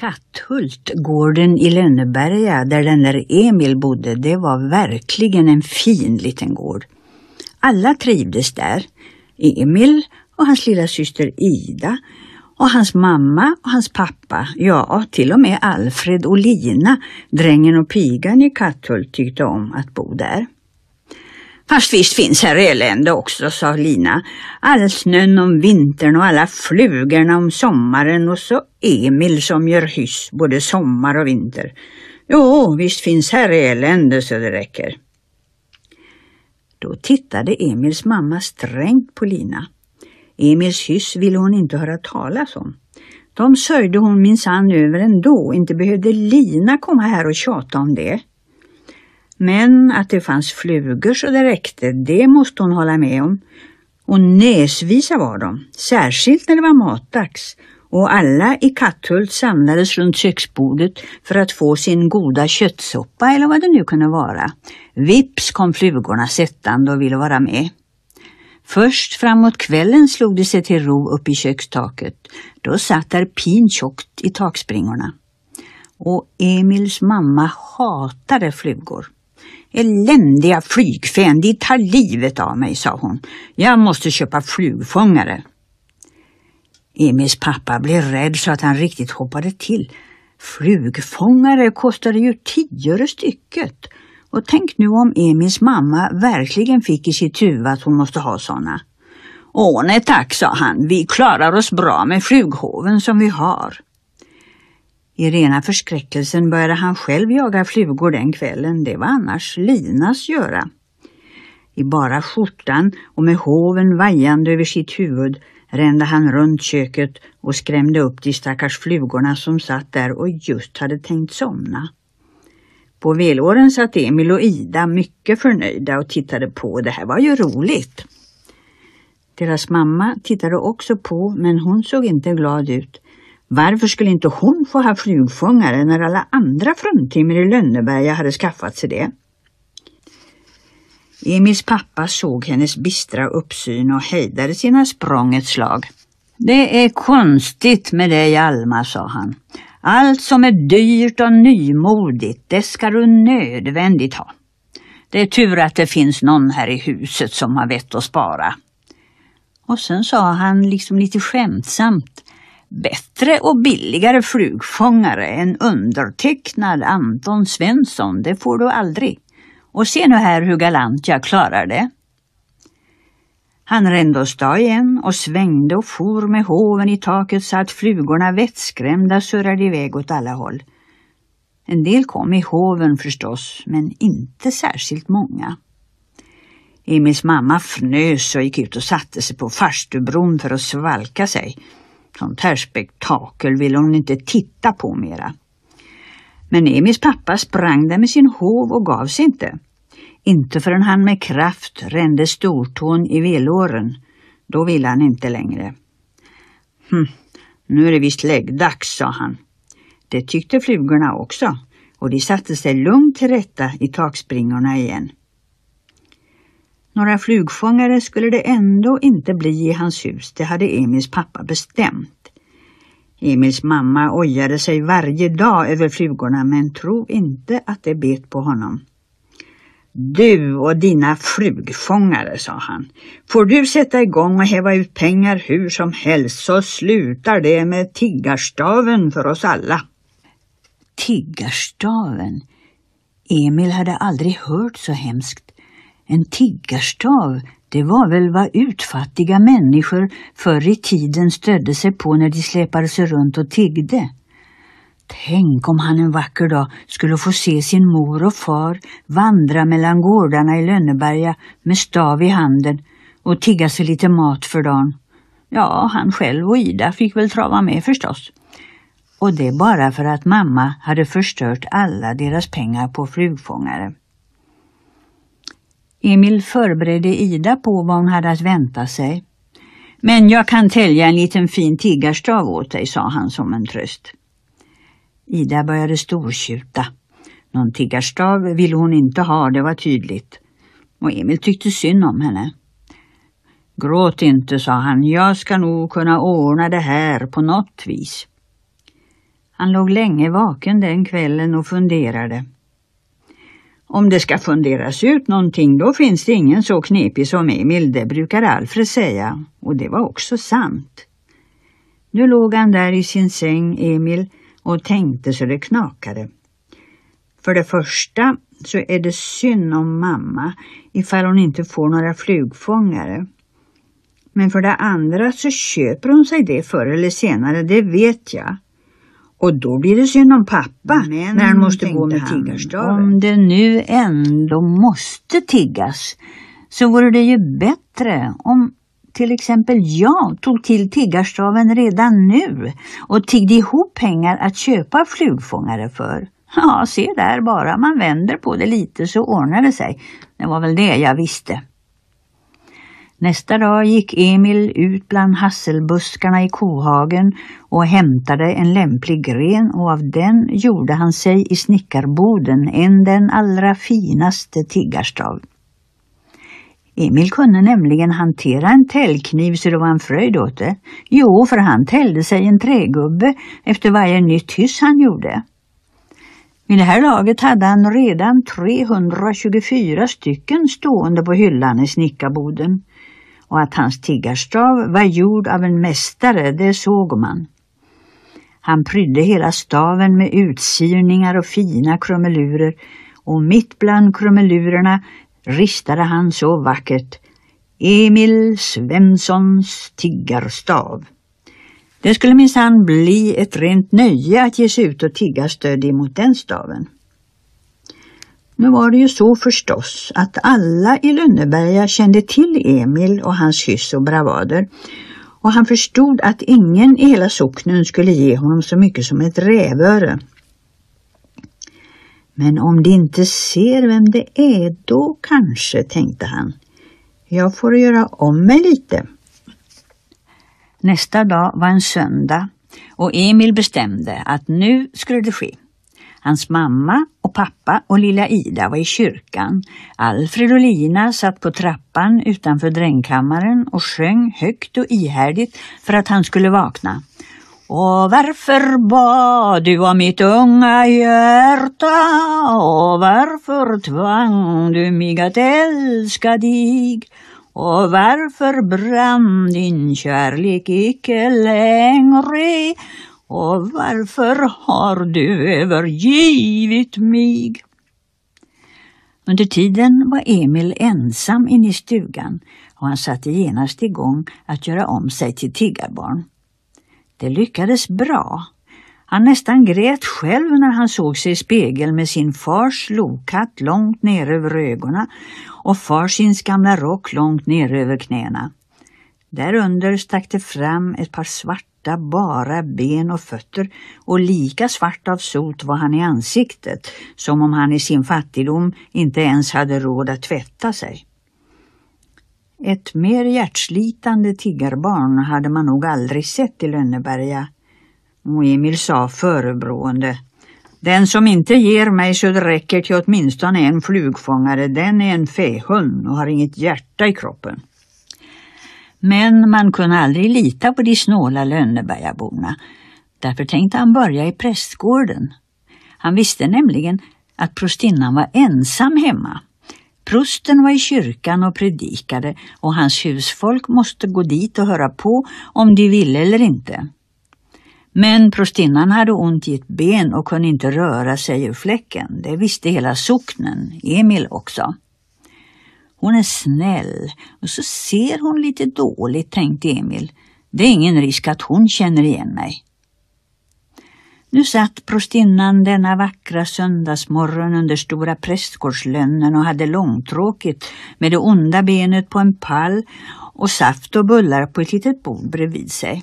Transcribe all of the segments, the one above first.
Katthult, gården i Lönneberga där den där Emil bodde, det var verkligen en fin liten gård. Alla trivdes där. Emil och hans lilla syster Ida och hans mamma och hans pappa, ja till och med Alfred och Lina, drängen och pigan i Katthult tyckte om att bo där. Fast visst finns här elände också, sa Lina. All snön om vintern och alla flugorna om sommaren och så Emil som gör hyss både sommar och vinter. Jo, visst finns här elände så det räcker. Då tittade Emils mamma strängt på Lina. Emils hyss ville hon inte höra talas om. De sörjde hon minsann över ändå, inte behövde Lina komma här och tjata om det. Men att det fanns flugor så det räckte, det måste hon hålla med om. Och näsvisa var de, särskilt när det var matdags och alla i Katthult samlades runt köksbordet för att få sin goda köttsoppa eller vad det nu kunde vara. Vips kom flugorna sättande och ville vara med. Först framåt kvällen slog de sig till ro upp i kökstaket. Då satt där tjockt i takspringorna. Och Emils mamma hatade flugor. Eländiga flygfän, de tar livet av mig, sa hon. Jag måste köpa flugfångare. Emils pappa blev rädd så att han riktigt hoppade till. Flugfångare kostade ju tio öre stycket. Och tänk nu om Emils mamma verkligen fick i sitt huvud att hon måste ha sådana. Åh nej tack, sa han, vi klarar oss bra med flughoven som vi har. I rena förskräckelsen började han själv jaga flugor den kvällen. Det var annars Linas göra. I bara skjortan och med hoven vajande över sitt huvud rände han runt köket och skrämde upp de stackars flugorna som satt där och just hade tänkt somna. På velåren satt Emil och Ida mycket förnöjda och tittade på. Det här var ju roligt. Deras mamma tittade också på men hon såg inte glad ut. Varför skulle inte hon få ha flugfångare när alla andra fruntimmer i Lönneberga hade skaffat sig det? Emils pappa såg hennes bistra uppsyn och hejdade sina språng ett slag. Det är konstigt med dig Alma, sa han. Allt som är dyrt och nymodigt, det ska du nödvändigt ha. Det är tur att det finns någon här i huset som har vett att spara. Och sen sa han liksom lite skämtsamt. Bättre och billigare flugfångare än undertecknad Anton Svensson, det får du aldrig. Och se nu här hur galant jag klarar det. Han rände åstad igen och svängde och for med hoven i taket så att flugorna vettskrämda surrade iväg åt alla håll. En del kom i hoven förstås, men inte särskilt många. Emils mamma fnös och gick ut och satte sig på farstubron för att svalka sig. Sånt här spektakel vill hon inte titta på mera. Men Emils pappa sprang där med sin hov och gav sig inte. Inte förrän han med kraft rände stortån i velåren. Då ville han inte längre. Hm, nu är det visst läggdags, sa han. Det tyckte flugorna också och de satte sig lugnt till rätta i takspringorna igen. Några flugfångare skulle det ändå inte bli i hans hus, det hade Emils pappa bestämt. Emils mamma ojade sig varje dag över flugorna men tro inte att det bet på honom. Du och dina flugfångare, sa han. Får du sätta igång och häva ut pengar hur som helst så slutar det med tiggarstaven för oss alla. Tiggarstaven? Emil hade aldrig hört så hemskt. En tiggarstav, det var väl vad utfattiga människor förr i tiden stödde sig på när de släpade sig runt och tiggde. Tänk om han en vacker dag skulle få se sin mor och far vandra mellan gårdarna i Lönneberga med stav i handen och tigga sig lite mat för dagen. Ja, han själv och Ida fick väl trava med förstås. Och det bara för att mamma hade förstört alla deras pengar på flugfångare. Emil förberedde Ida på vad hon hade att vänta sig. Men jag kan tälja en liten fin tiggarstav åt dig, sa han som en tröst. Ida började stortjuta. Någon tiggarstav ville hon inte ha, det var tydligt. Och Emil tyckte synd om henne. Gråt inte, sa han. Jag ska nog kunna ordna det här på något vis. Han låg länge vaken den kvällen och funderade. Om det ska funderas ut någonting då finns det ingen så knepig som Emil, det brukar Alfred säga. Och det var också sant. Nu låg han där i sin säng, Emil, och tänkte så det knakade. För det första så är det synd om mamma ifall hon inte får några flugfångare. Men för det andra så köper hon sig det förr eller senare, det vet jag. Och då blir det synd om pappa Men, när han måste gå med tiggarstaven. Om det nu ändå måste tiggas så vore det ju bättre om till exempel jag tog till tiggarstaven redan nu och tiggde ihop pengar att köpa flugfångare för. Ja, se där bara, man vänder på det lite så ordnar det sig. Det var väl det jag visste. Nästa dag gick Emil ut bland hasselbuskarna i kohagen och hämtade en lämplig gren och av den gjorde han sig i snickarboden en den allra finaste tiggarstav. Emil kunde nämligen hantera en täljkniv så det var en fröjd åt det. Jo, för han täljde sig en trägubbe efter varje nytt hyss han gjorde. Vid det här laget hade han redan 324 stycken stående på hyllan i snickarboden och att hans tiggarstav var gjord av en mästare, det såg man. Han prydde hela staven med utsirningar och fina krumelurer och mitt bland krumelurerna ristade han så vackert Emil Svenssons tiggarstav. Det skulle minsann bli ett rent nöje att ge sig ut och tigga stöd emot den staven. Nu var det ju så förstås att alla i Lönneberga kände till Emil och hans hyss och bravader och han förstod att ingen i hela socknen skulle ge honom så mycket som ett rävöre. Men om de inte ser vem det är då kanske, tänkte han. Jag får göra om mig lite. Nästa dag var en söndag och Emil bestämde att nu skulle det ske. Hans mamma och pappa och lilla Ida var i kyrkan. Alfred och Lina satt på trappan utanför drängkammaren och sjöng högt och ihärdigt för att han skulle vakna. Och varför bad du om mitt unga hjärta och varför tvang du mig att älska dig? Och varför brann din kärlek icke längre? Och varför har du övergivit mig? Under tiden var Emil ensam inne i stugan och han satte genast igång att göra om sig till tiggarbarn. Det lyckades bra. Han nästan grät själv när han såg sig i spegeln med sin fars lokatt långt ner över ögonen och farsins gamla rock långt ner över knäna. Därunder stack det fram ett par svarta bara ben och fötter och lika svart av sot var han i ansiktet som om han i sin fattigdom inte ens hade råd att tvätta sig. Ett mer hjärtslitande tiggarbarn hade man nog aldrig sett i Lönneberga och Emil sa förebrående den som inte ger mig så det räcker till åtminstone en flugfångare, den är en fähund och har inget hjärta i kroppen. Men man kunde aldrig lita på de snåla Lönnebergaborna. Därför tänkte han börja i prästgården. Han visste nämligen att prostinnan var ensam hemma. Prosten var i kyrkan och predikade och hans husfolk måste gå dit och höra på om de ville eller inte. Men prostinnan hade ont i ett ben och kunde inte röra sig ur fläcken. Det visste hela socknen, Emil också. Hon är snäll och så ser hon lite dåligt, tänkte Emil. Det är ingen risk att hon känner igen mig. Nu satt prostinnan denna vackra söndagsmorgon under stora prästgårdslönnen och hade långtråkigt med det onda benet på en pall och saft och bullar på ett litet bord bredvid sig.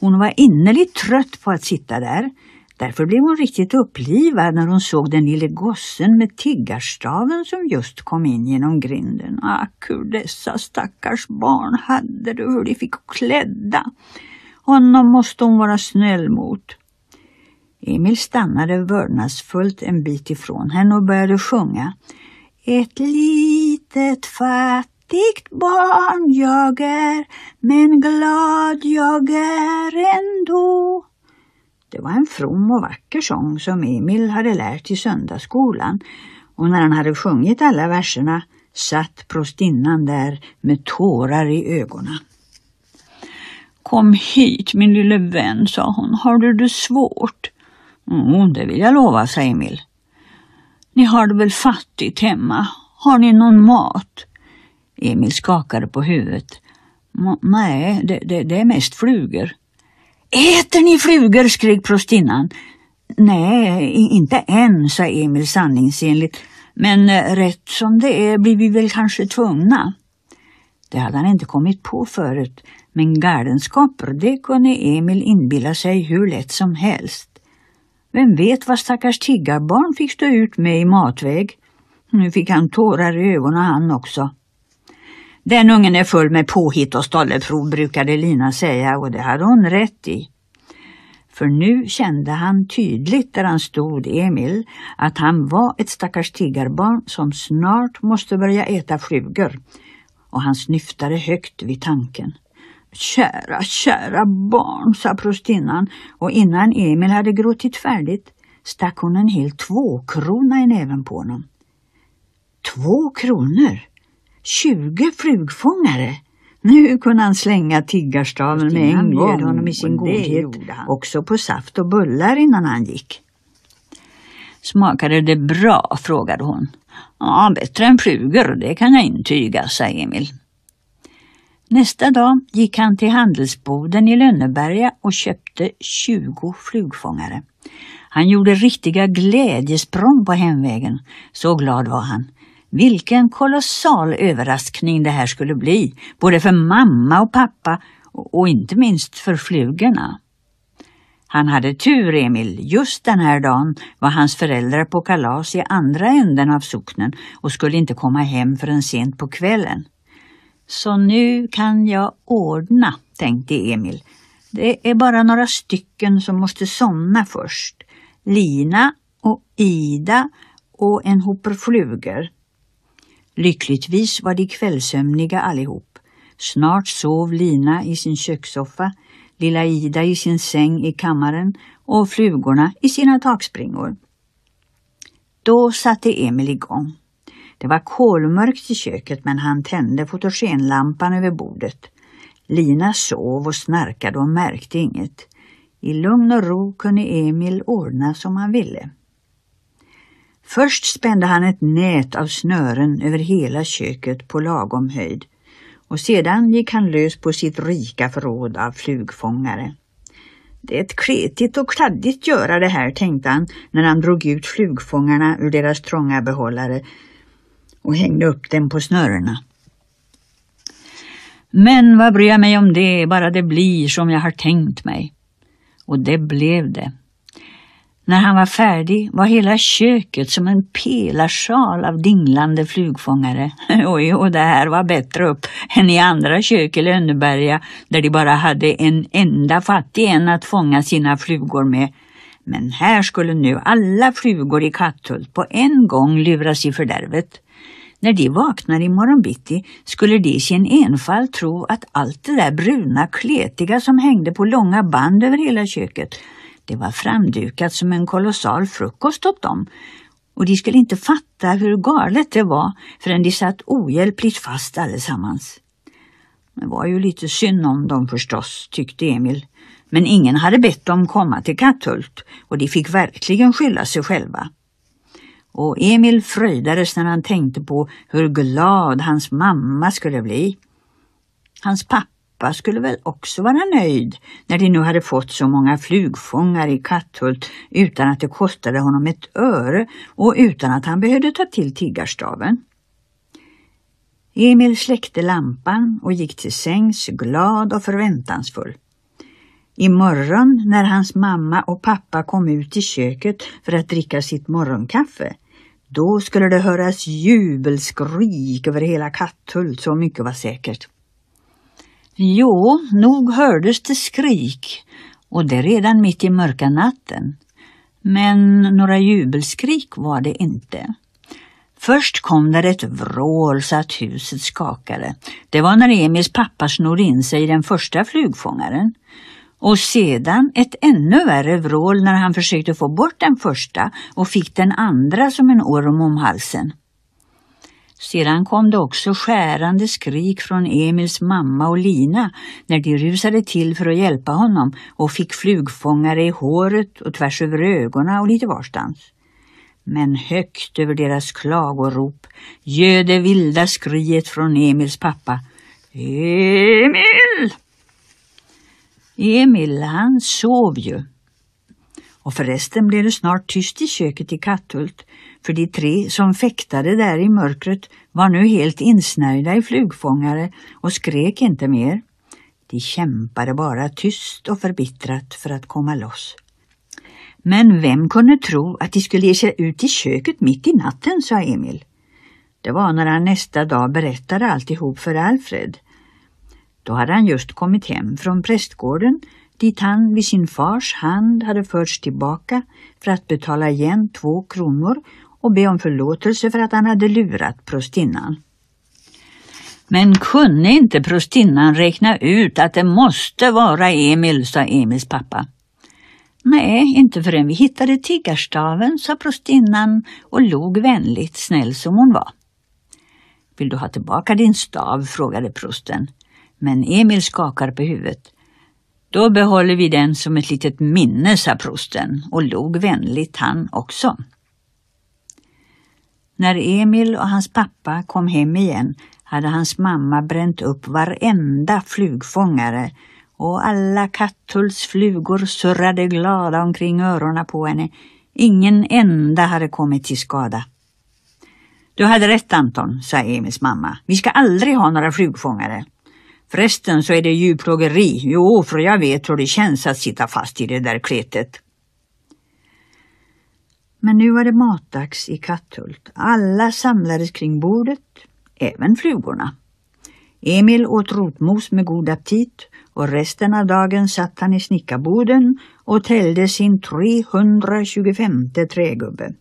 Hon var innerligt trött på att sitta där. Därför blev hon riktigt upplivad när hon såg den lille gossen med tiggarstaven som just kom in genom grinden. Ah, Ack, hur dessa stackars barn hade det, hur de fick klädda. Honom måste hon vara snäll mot. Emil stannade vördnadsfullt en bit ifrån henne och började sjunga. Ett litet Fattigt barn jag är, men glad jag är ändå. Det var en from och vacker sång som Emil hade lärt i söndagsskolan och när han hade sjungit alla verserna satt prostinnan där med tårar i ögonen. Kom hit min lille vän, sa hon. Har du det svårt? Mm, det vill jag lova, sa Emil. Ni har det väl fattigt hemma? Har ni någon mat? Emil skakade på huvudet. Nej, det, det, det är mest flugor. Äter ni flugor? skrek prostinnan. Nej, inte än, sa Emil sanningsenligt. Men eh, rätt som det är blir vi väl kanske tvungna. Det hade han inte kommit på förut, men galenskaper det kunde Emil inbilla sig hur lätt som helst. Vem vet vad stackars tiggarbarn fick stå ut med i matväg? Nu fick han tårar i ögonen han också. Den ungen är full med påhitt och stolleprov brukade Lina säga och det hade hon rätt i. För nu kände han tydligt där han stod, Emil, att han var ett stackars tiggarbarn som snart måste börja äta flugor. Och han snyftade högt vid tanken. Kära, kära barn, sa prostinnan och innan Emil hade gråtit färdigt stack hon en hel tvåkrona i näven på honom. Två kronor? Tjugo flugfångare? Nu kunde han slänga tiggarstaven med en gång honom i sin godhet, också på saft och bullar innan han gick. Smakade det bra? frågade hon. Ja, bättre än flugor, det kan jag intyga, sa Emil. Nästa dag gick han till handelsboden i Lönneberga och köpte 20 flugfångare. Han gjorde riktiga glädjesprång på hemvägen. Så glad var han. Vilken kolossal överraskning det här skulle bli, både för mamma och pappa och inte minst för flugorna. Han hade tur, Emil. Just den här dagen var hans föräldrar på kalas i andra änden av socknen och skulle inte komma hem förrän sent på kvällen. Så nu kan jag ordna, tänkte Emil. Det är bara några stycken som måste somna först. Lina och Ida och en hoper flugor. Lyckligtvis var de kvällsömniga allihop. Snart sov Lina i sin kökssoffa, lilla Ida i sin säng i kammaren och flugorna i sina takspringor. Då satte Emil igång. Det var kolmörkt i köket men han tände fotogenlampan över bordet. Lina sov och snarkade och märkte inget. I lugn och ro kunde Emil ordna som han ville. Först spände han ett nät av snören över hela köket på lagom höjd och sedan gick han lös på sitt rika förråd av flugfångare. Det är ett kletigt och kladdigt göra det här, tänkte han när han drog ut flugfångarna ur deras trånga behållare och hängde upp dem på snörena. Men vad bryr jag mig om det, bara det blir som jag har tänkt mig. Och det blev det. När han var färdig var hela köket som en pelarsal av dinglande flugfångare. Oj, och det här var bättre upp än i andra kök i Lönneberga där de bara hade en enda fattig en att fånga sina flugor med. Men här skulle nu alla flugor i Katthult på en gång luras i fördärvet. När de vaknar i morgonbitti skulle de i sin enfald tro att allt det där bruna kletiga som hängde på långa band över hela köket det var framdukat som en kolossal frukost åt dem och de skulle inte fatta hur galet det var förrän de satt ohjälpligt fast allesammans. Det var ju lite synd om dem förstås, tyckte Emil. Men ingen hade bett dem komma till Katthult och de fick verkligen skylla sig själva. Och Emil fröjdades när han tänkte på hur glad hans mamma skulle bli. Hans pappa pappa skulle väl också vara nöjd när de nu hade fått så många flugfångare i Katthult utan att det kostade honom ett öre och utan att han behövde ta till tiggarstaven. Emil släckte lampan och gick till sängs glad och förväntansfull. Imorgon när hans mamma och pappa kom ut i köket för att dricka sitt morgonkaffe då skulle det höras jubelskrik över hela Katthult, så mycket var säkert. Jo, nog hördes det skrik och det redan mitt i mörka natten. Men några jubelskrik var det inte. Först kom där ett vrål så att huset skakade. Det var när Emils pappa snodde in sig i den första flugfångaren. Och sedan ett ännu värre vrål när han försökte få bort den första och fick den andra som en orm om halsen. Sedan kom det också skärande skrik från Emils mamma och Lina när de rusade till för att hjälpa honom och fick flugfångare i håret och tvärs över ögonen och lite varstans. Men högt över deras klagorop göd det vilda skriet från Emils pappa. Emil! Emil, han sov ju. Och förresten blev det snart tyst i köket i Katthult, för de tre som fäktade där i mörkret var nu helt insnöjda i flugfångare och skrek inte mer. De kämpade bara tyst och förbittrat för att komma loss. Men vem kunde tro att de skulle ge sig ut i köket mitt i natten, sa Emil. Det var när han nästa dag berättade alltihop för Alfred. Då hade han just kommit hem från prästgården dit han vid sin fars hand hade förts tillbaka för att betala igen två kronor och be om förlåtelse för att han hade lurat prostinnan. Men kunde inte prostinnan räkna ut att det måste vara Emil, sa Emils pappa. Nej, inte förrän vi hittade tiggarstaven, sa prostinnan och log vänligt, snäll som hon var. Vill du ha tillbaka din stav? frågade prosten. Men Emil skakar på huvudet. Då behåller vi den som ett litet minne, sa prosten och log vänligt han också. När Emil och hans pappa kom hem igen hade hans mamma bränt upp varenda flugfångare och alla Katthults flugor surrade glada omkring öronen på henne. Ingen enda hade kommit till skada. Du hade rätt Anton, sa Emils mamma. Vi ska aldrig ha några flugfångare. Förresten så är det djurplågeri. Jo, för jag vet hur det känns att sitta fast i det där kletet. Men nu var det matdags i Katthult. Alla samlades kring bordet, även flugorna. Emil åt rotmos med god aptit och resten av dagen satt han i snickarboden och tällde sin 325 trägubbe.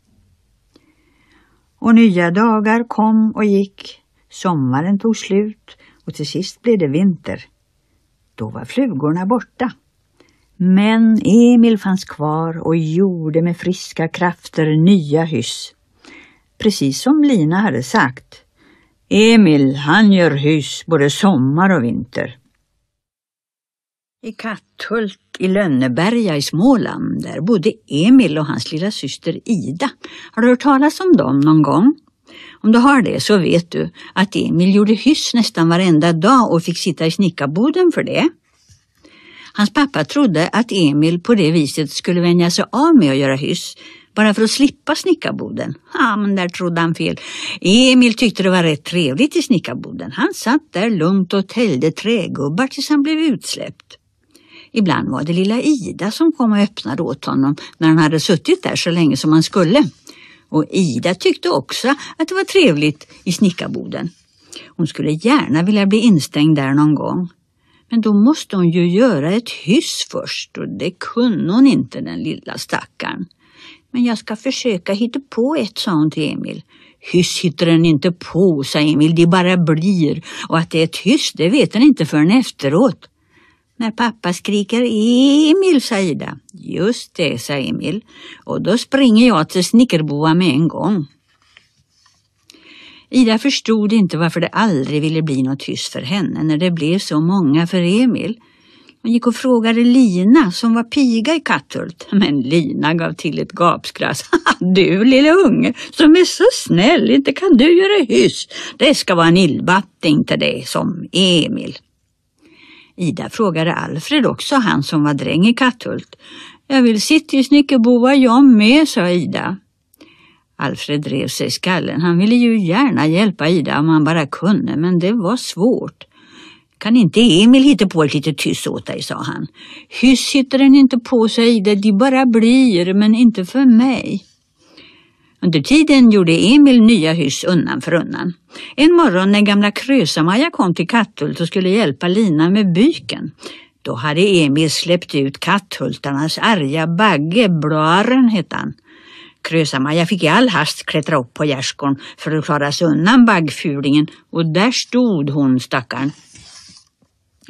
Och nya dagar kom och gick. Sommaren tog slut och till sist blev det vinter. Då var flugorna borta. Men Emil fanns kvar och gjorde med friska krafter nya hyss. Precis som Lina hade sagt. Emil, han gör hyss både sommar och vinter. I Katthult i Lönneberga i Småland, där bodde Emil och hans lilla syster Ida. Har du hört talas om dem någon gång? Om du har det så vet du att Emil gjorde hyss nästan varenda dag och fick sitta i snickarboden för det. Hans pappa trodde att Emil på det viset skulle vänja sig av med att göra hyss, bara för att slippa snickarboden. Ja, men där trodde han fel. Emil tyckte det var rätt trevligt i snickarboden. Han satt där lugnt och täljde trägubbar tills han blev utsläppt. Ibland var det lilla Ida som kom och öppnade åt honom när han hade suttit där så länge som han skulle. Och Ida tyckte också att det var trevligt i snickarboden. Hon skulle gärna vilja bli instängd där någon gång. Men då måste hon ju göra ett hyss först och det kunde hon inte den lilla stackaren. Men jag ska försöka hitta på ett, sa hon till Emil. Hyss hittar den inte på, sa Emil, det bara blir. Och att det är ett hyss, det vet den inte förrän efteråt. När pappa skriker Emil, sa Ida. Just det, sa Emil. Och då springer jag till snickerboa med en gång. Ida förstod inte varför det aldrig ville bli något hyss för henne när det blev så många för Emil. Hon gick och frågade Lina som var piga i Katthult. Men Lina gav till ett gapskratt. Du lille unge som är så snäll, inte kan du göra hyss. Det ska vara en illbatting till dig som Emil. Ida frågade Alfred också, han som var dräng i Katthult. Jag vill sitta i snickerboa jag med, sa Ida. Alfred drev sig i skallen. Han ville ju gärna hjälpa Ida om han bara kunde, men det var svårt. Kan inte Emil hitta på ett litet hyss åt dig, sa han. Hyss hittar den inte på, sa Ida. De bara blir, men inte för mig. Under tiden gjorde Emil nya hyss undan för undan. En morgon när gamla Krösa-Maja kom till Katthult och skulle hjälpa Lina med byken, då hade Emil släppt ut Katthultarnas arga bagge, Blaren hette han. Krösa-Maja fick i all hast klättra upp på gärdsgården för att klara sig undan baggfulingen och där stod hon, stackarn.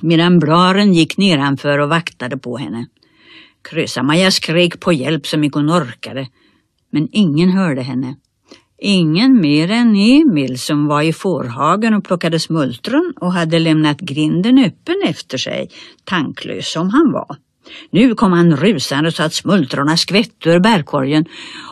medan Blaren gick nedanför och vaktade på henne. Krösa-Maja skrek på hjälp så mycket hon orkade, men ingen hörde henne. Ingen mer än Emil som var i fårhagen och plockade smultron och hade lämnat grinden öppen efter sig, tanklös som han var. Nu kom han rusande så att smultrorna skvätte ur bärkorgen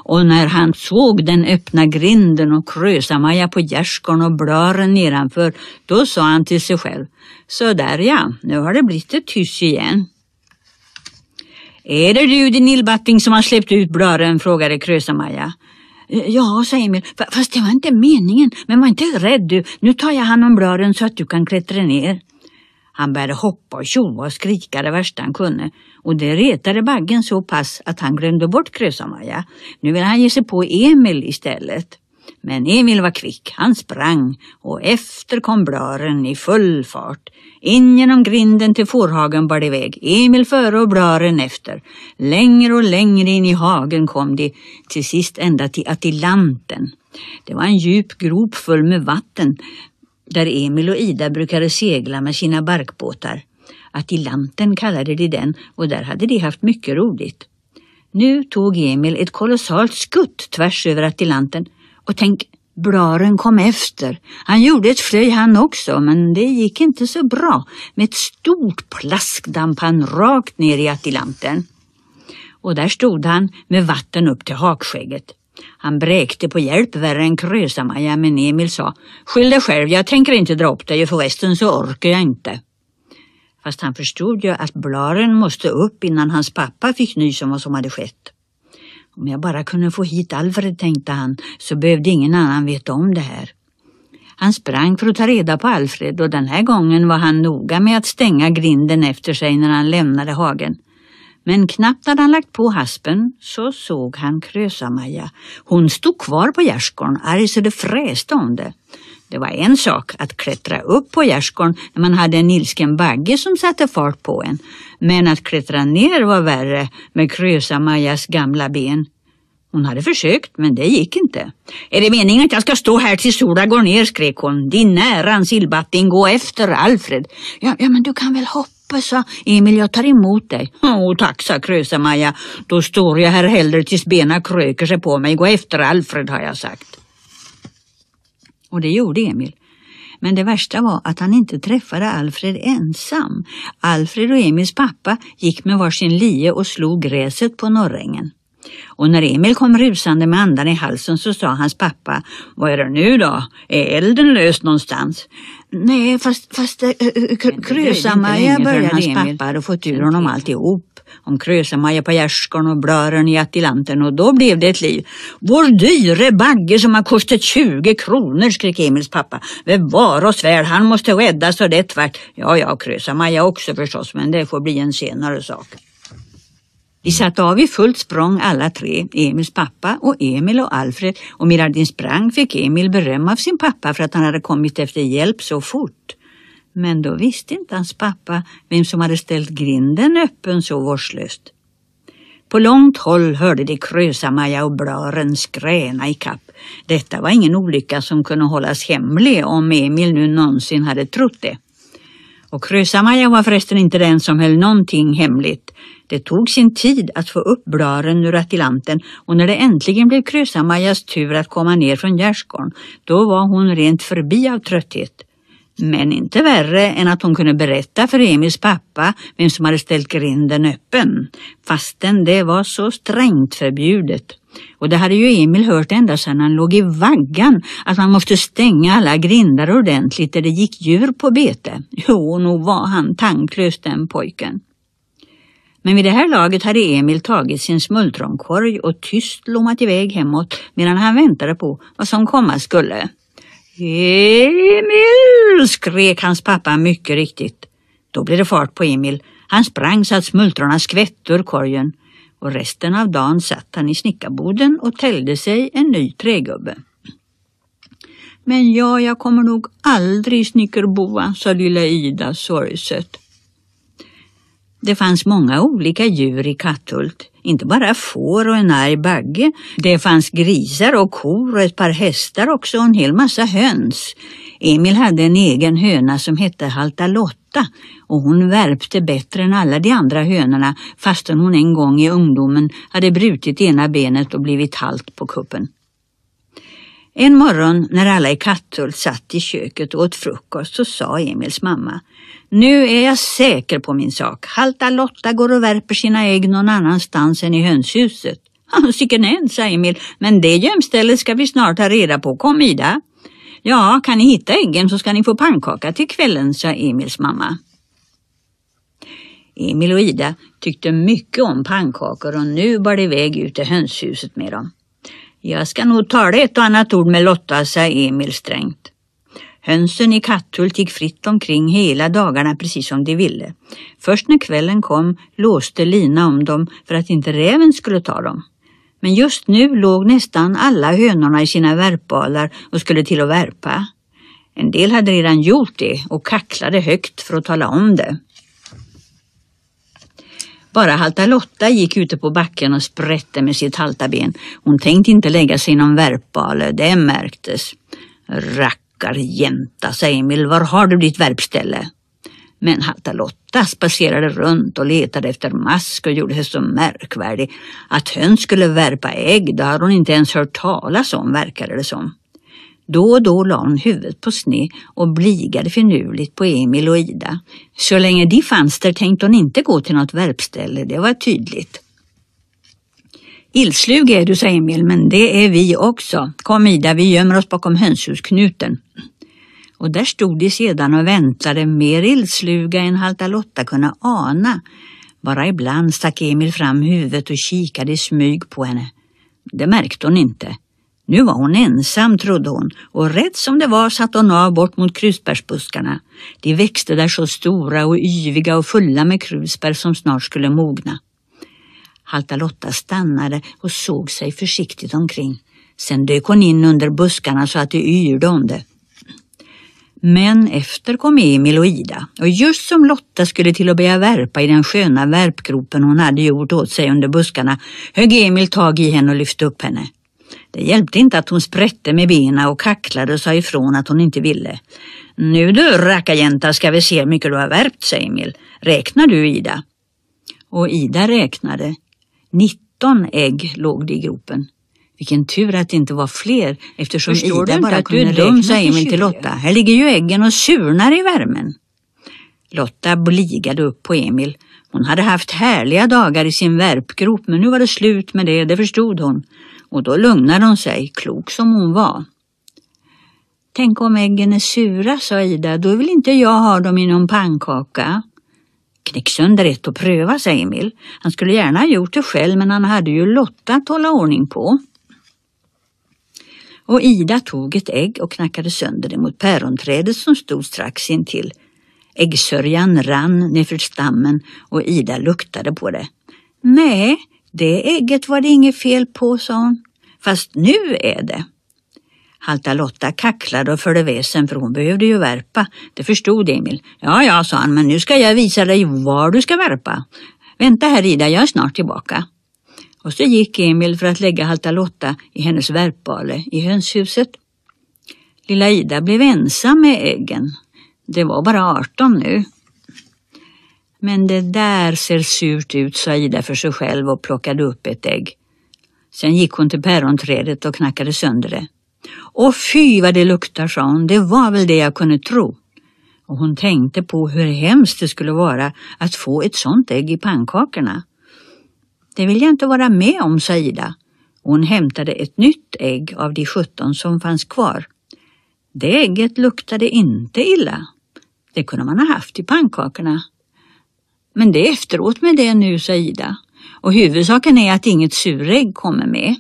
och när han såg den öppna grinden och Krösa-Maja på gärdsgården och blören nedanför, då sa han till sig själv, så där ja, nu har det blivit ett tyst igen. Är det du din illbatting som har släppt ut blören? frågade Krösa-Maja. Eh, ja, sa Emil, fast det var inte meningen. Men var inte rädd du, nu tar jag hand om blören så att du kan klättra ner. Han började hoppa och tjoa och skrika det värsta han kunde och det retade baggen så pass att han glömde bort Krösa-Maja. Nu ville han ge sig på Emil istället. Men Emil var kvick, han sprang och efter kom blören i full fart. In genom grinden till fårhagen bar de iväg, Emil före och blören efter. Längre och längre in i hagen kom de, till sist ända till Attilanten. Det var en djup grop full med vatten där Emil och Ida brukade segla med sina barkbåtar. Attilanten kallade de den och där hade de haft mycket roligt. Nu tog Emil ett kolossalt skutt tvärs över Attilanten och tänk, Blaren kom efter. Han gjorde ett flöj han också, men det gick inte så bra. Med ett stort plask damp han rakt ner i Attilanten. Och där stod han med vatten upp till hakskägget. Han bräkte på hjälp värre än Krösa-Maja, men Emil sa Skyll dig själv, jag tänker inte dra upp dig och förresten så orkar jag inte. Fast han förstod ju att blaren måste upp innan hans pappa fick nys om vad som hade skett. Om jag bara kunde få hit Alfred, tänkte han, så behövde ingen annan veta om det här. Han sprang för att ta reda på Alfred och den här gången var han noga med att stänga grinden efter sig när han lämnade hagen. Men knappt hade han lagt på haspen så såg han Krösa-Maja. Hon stod kvar på gärdsgården, arg så det fräste om det. Det var en sak att klättra upp på gärdsgården när man hade en ilsken bagge som satte fart på en. Men att klättra ner var värre med Krösa-Majas gamla ben. Hon hade försökt, men det gick inte. Är det meningen att jag ska stå här tills sola går ner, skrek hon. Din närans illbatting, gå efter Alfred. Ja, ja, men du kan väl hoppa, sa Emil, jag tar emot dig. Åh, tack, sa Krösa-Maja. Då står jag här hellre tills bena kröker sig på mig. Gå efter Alfred, har jag sagt. Och det gjorde Emil. Men det värsta var att han inte träffade Alfred ensam. Alfred och Emils pappa gick med varsin lie och slog gräset på norrängen. Och när Emil kom rusande med andan i halsen så sa hans pappa, vad är det nu då? Är elden löst någonstans? Nej, fast, fast äh, Krösa-Maja började hans pappa hade fått ur honom alltihop. Om Krösa-Maja på gärdsgården och brören i Attilanten och då blev det ett liv. Vår dyre bagge som har kostat 20 kronor, skrek Emils pappa. Bevare oss väl, han måste räddas och det tvärt. Ja, ja, Krösa-Maja också förstås, men det får bli en senare sak. Vi satte av i fullt språng alla tre, Emils pappa och Emil och Alfred och medan de sprang fick Emil beröm av sin pappa för att han hade kommit efter hjälp så fort. Men då visste inte hans pappa vem som hade ställt grinden öppen så vårdslöst. På långt håll hörde de Krösa-Maja och Blaren skräna i kapp. Detta var ingen olycka som kunde hållas hemlig om Emil nu någonsin hade trott det. Och Krösa-Maja var förresten inte den som höll någonting hemligt. Det tog sin tid att få upp blaren ur attilanten och när det äntligen blev Krösa-Majas tur att komma ner från gärdsgården, då var hon rent förbi av trötthet. Men inte värre än att hon kunde berätta för Emils pappa vem som hade ställt grinden öppen, fastän det var så strängt förbjudet. Och det hade ju Emil hört ända sedan han låg i vaggan, att man måste stänga alla grindar ordentligt där det gick djur på bete. Jo, nog var han tanklös den pojken. Men vid det här laget hade Emil tagit sin smultronkorg och tyst lommat iväg hemåt medan han väntade på vad som komma skulle. Emil! skrek hans pappa mycket riktigt. Då blev det fart på Emil. Han sprang så att smultrorna skvätte ur korgen och resten av dagen satt han i snickarboden och tällde sig en ny trägubbe. Men ja, jag kommer nog aldrig snickerboa, sa lilla Ida sorgset. Det fanns många olika djur i Katthult, inte bara får och en arg bagge. Det fanns grisar och kor och ett par hästar också och en hel massa höns. Emil hade en egen höna som hette Halta Lotta och hon värpte bättre än alla de andra hönorna fastän hon en gång i ungdomen hade brutit ena benet och blivit halt på kuppen. En morgon när alla i Katthult satt i köket och åt frukost så sa Emils mamma Nu är jag säker på min sak. Halta Lotta går och värper sina ägg någon annanstans än i hönshuset. Sicken en, sa Emil, men det gömstället ska vi snart ha reda på. Kom Ida. Ja, kan ni hitta äggen så ska ni få pannkaka till kvällen, sa Emils mamma. Emil och Ida tyckte mycket om pannkakor och nu bar det iväg ut till hönshuset med dem. Jag ska nog tala ett och annat ord med Lotta, sa Emil strängt. Hönsen i Katthult gick fritt omkring hela dagarna precis som de ville. Först när kvällen kom låste Lina om dem för att inte räven skulle ta dem. Men just nu låg nästan alla hönorna i sina värpbalar och skulle till att värpa. En del hade redan gjort det och kacklade högt för att tala om det. Bara halta Lotta gick ute på backen och sprätte med sitt halta ben. Hon tänkte inte lägga sig i någon värpbale, det märktes. Rackarjänta, sa Emil, var har du ditt värpställe? Men halta Lotta spatserade runt och letade efter mask och gjorde sig så märkvärdig. Att höns skulle värpa ägg, det har hon inte ens hört talas om, verkade det som. Då och då la hon huvudet på sne och bligade finurligt på Emil och Ida. Så länge de fanns där tänkte hon inte gå till något värpställe, det var tydligt. Ilslug är du, sa Emil, men det är vi också. Kom Ida, vi gömmer oss bakom hönshusknuten. Och där stod de sedan och väntade, mer ilsluga än Halta Lotta kunde ana. Bara ibland stack Emil fram huvudet och kikade i smyg på henne. Det märkte hon inte. Nu var hon ensam, trodde hon, och rätt som det var satt hon av bort mot krusbärsbuskarna. De växte där så stora och yviga och fulla med krusbär som snart skulle mogna. Halta Lotta stannade och såg sig försiktigt omkring. Sen dök hon in under buskarna så att det yrde om det. Men efter kom Emil och Ida och just som Lotta skulle till att börja värpa i den sköna värpgropen hon hade gjort åt sig under buskarna högg Emil tag i henne och lyfte upp henne. Det hjälpte inte att hon sprätte med benen och kacklade och sa ifrån att hon inte ville. Nu du rackarjänta ska vi se hur mycket du har värpt, sa Emil. Räknar du Ida? Och Ida räknade. 19 ägg låg det i gropen. Vilken tur att det inte var fler eftersom Förstår Ida bara kunde räkna sa Emil till Lotta. Här ligger ju äggen och surnar i värmen. Lotta bligade upp på Emil. Hon hade haft härliga dagar i sin värpgrop men nu var det slut med det, det förstod hon. Och då lugnade hon sig, klok som hon var. Tänk om äggen är sura, sa Ida, då vill inte jag ha dem i någon pannkaka. Knäck sönder ett och pröva, sa Emil. Han skulle gärna ha gjort det själv men han hade ju Lotta att hålla ordning på. Och Ida tog ett ägg och knackade sönder det mot päronträdet som stod strax intill. Äggsörjan rann nerför stammen och Ida luktade på det. Nej, det ägget var det inget fel på, sa hon. Fast nu är det. Halta Lotta kacklade och förde väsen för hon behövde ju värpa. Det förstod Emil. Ja, ja, sa han, men nu ska jag visa dig var du ska värpa. Vänta här Ida, jag är snart tillbaka. Och så gick Emil för att lägga Halta Lotta i hennes värpbale i hönshuset. Lilla Ida blev ensam med äggen. Det var bara 18 nu. Men det där ser surt ut, sa Ida för sig själv och plockade upp ett ägg. Sen gick hon till päronträdet och knackade sönder det. Åh fy vad det luktar, sa hon, det var väl det jag kunde tro. Och hon tänkte på hur hemskt det skulle vara att få ett sånt ägg i pannkakorna. Det vill jag inte vara med om, sa Ida. Och hon hämtade ett nytt ägg av de sjutton som fanns kvar. Det ägget luktade inte illa. Det kunde man ha haft i pannkakorna. Men det är efteråt med det nu, sa Ida. Och huvudsaken är att inget surägg kommer med.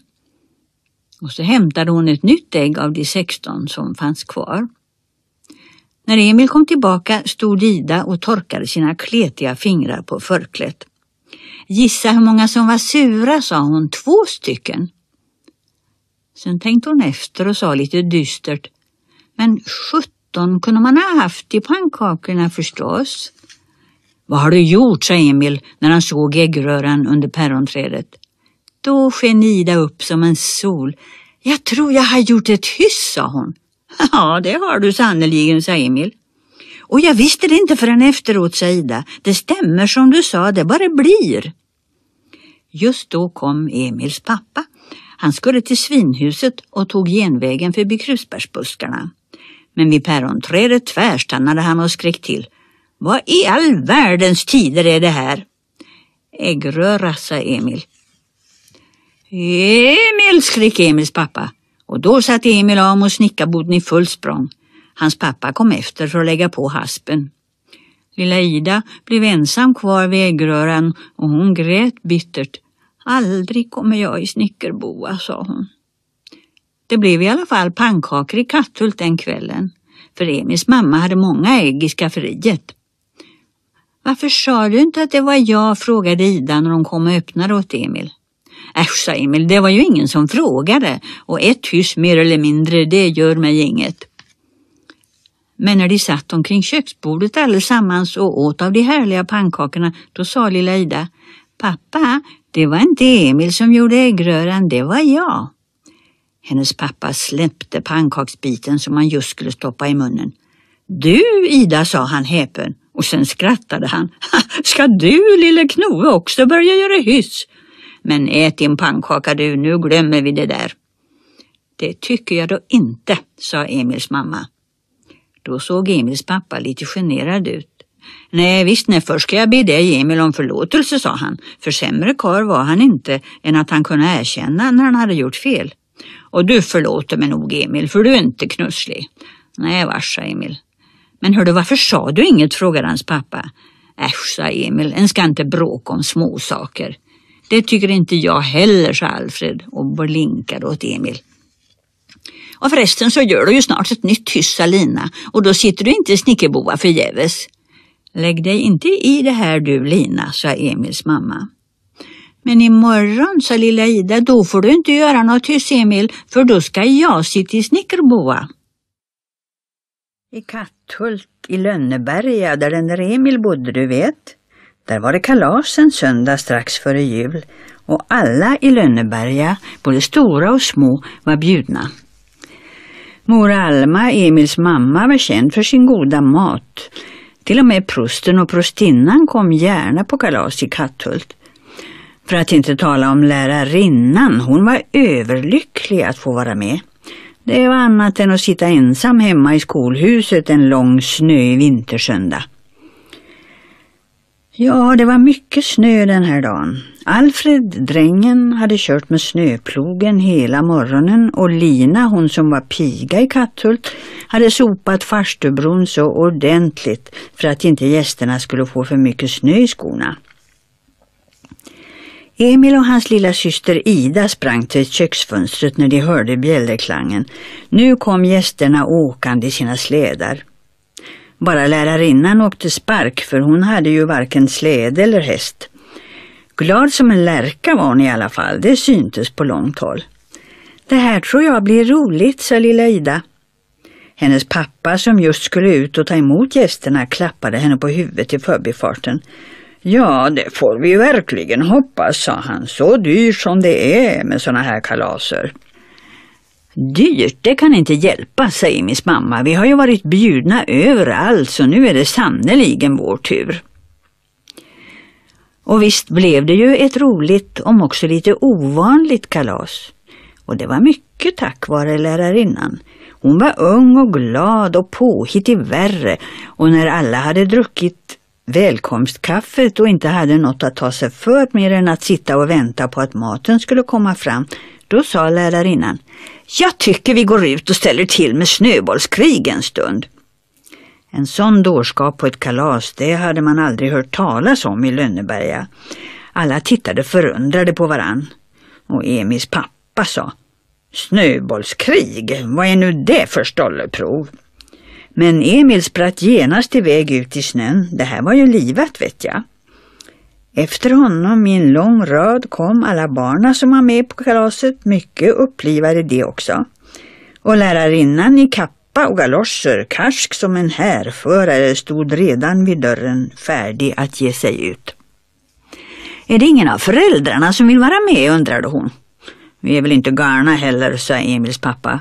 Och så hämtade hon ett nytt ägg av de 16 som fanns kvar. När Emil kom tillbaka stod Ida och torkade sina kletiga fingrar på förklätt. Gissa hur många som var sura, sa hon. Två stycken. Sen tänkte hon efter och sa lite dystert. Men sjutton kunde man ha haft i pannkakorna förstås. Vad har du gjort, sa Emil när han såg äggröran under päronträdet. Då sken Ida upp som en sol. Jag tror jag har gjort ett hyss, sa hon. Ja, det har du sannerligen, sa Emil. Och jag visste det inte förrän efteråt, sa Ida. Det stämmer som du sa, det bara blir. Just då kom Emils pappa. Han skulle till svinhuset och tog genvägen förbi krusbärsbuskarna. Men vid päronträdet tvärstannade han och skrek till. Vad i all världens tider är det här? Äggröra, sa Emil. Emil, skrek Emils pappa. Och då satte Emil av mot snickarboden i full språng. Hans pappa kom efter för att lägga på haspen. Lilla Ida blev ensam kvar vid äggröran och hon grät bittert. Aldrig kommer jag i snickerboa, sa hon. Det blev i alla fall pannkakor i Katthult den kvällen, för Emils mamma hade många ägg i skafferiet. Varför sa du inte att det var jag, frågade Ida när hon kom och öppnade åt Emil. Äsch, sa Emil, det var ju ingen som frågade och ett hyss mer eller mindre, det gör mig inget. Men när de satt omkring köksbordet allesammans och åt av de härliga pannkakorna, då sa lilla Ida, pappa, det var inte Emil som gjorde äggröran, det var jag. Hennes pappa släppte pannkaksbiten som han just skulle stoppa i munnen. Du Ida, sa han häpen och sen skrattade han. Ska du lille Knoe också börja göra hyss? Men ät din pannkaka du, nu glömmer vi det där. Det tycker jag då inte, sa Emils mamma. Då såg Emils pappa lite generad ut. Nej visst, nej, först ska jag be dig Emil om förlåtelse, sa han, för sämre kar var han inte än att han kunde erkänna när han hade gjort fel. Och du förlåter mig nog Emil, för du är inte knusslig. Nej vars, sa Emil. Men hördu, varför sa du inget? frågade hans pappa. Äsch, sa Emil, en ska inte bråka om småsaker. Det tycker inte jag heller, sa Alfred och blinkade åt Emil. Och förresten så gör du ju snart ett nytt hyss, Lina, och då sitter du inte i snickerboa förgäves. Lägg dig inte i det här du, Lina, sa Emils mamma. Men imorgon, sa lilla Ida, då får du inte göra något hyss, Emil, för då ska jag sitta i snickerboa. I Katthult i Lönneberga, där den där Emil bodde, du vet. Där var det kalas en söndag strax före jul och alla i Lönneberga, både stora och små, var bjudna. Mor Alma, Emils mamma, var känd för sin goda mat. Till och med prosten och prostinnan kom gärna på kalas i Katthult. För att inte tala om lärarinnan, hon var överlycklig att få vara med. Det var annat än att sitta ensam hemma i skolhuset en lång snöig vintersöndag. Ja, det var mycket snö den här dagen. Alfred, drängen, hade kört med snöplogen hela morgonen och Lina, hon som var piga i Katthult, hade sopat farstubron så ordentligt för att inte gästerna skulle få för mycket snö i skorna. Emil och hans lilla syster Ida sprang till köksfönstret när de hörde bjällerklangen. Nu kom gästerna åkande i sina slädar. Bara lärarinnan åkte spark för hon hade ju varken släde eller häst. Glad som en lärka var hon i alla fall, det syntes på långt håll. Det här tror jag blir roligt, sa lilla Ida. Hennes pappa som just skulle ut och ta emot gästerna klappade henne på huvudet i förbifarten. Ja, det får vi verkligen hoppas, sa han. Så dyrt som det är med sådana här kalaser. Dyrt, det kan inte hjälpa, säger min mamma. Vi har ju varit bjudna överallt så nu är det sannoliken vår tur. Och visst blev det ju ett roligt, om också lite ovanligt kalas. Och det var mycket tack vare lärarinnan. Hon var ung och glad och påhittig värre och när alla hade druckit välkomstkaffet och inte hade något att ta sig för mer än att sitta och vänta på att maten skulle komma fram, då sa lärarinnan Jag tycker vi går ut och ställer till med snöbollskrig en stund. En sån dårskap på ett kalas, det hade man aldrig hört talas om i Lönneberga. Alla tittade förundrade på varann. Och Emis pappa sa Snöbollskrig, vad är nu det för stolleprov? Men Emil spratt genast iväg ut i snön. Det här var ju livat vet jag. Efter honom i en lång rad kom alla barna som var med på kalaset, mycket upplivade det också. Och lärarinnan i kappa och galoscher, karsk som en härförare, stod redan vid dörren färdig att ge sig ut. Är det ingen av föräldrarna som vill vara med, undrade hon. Vi är väl inte galna heller, sa Emils pappa.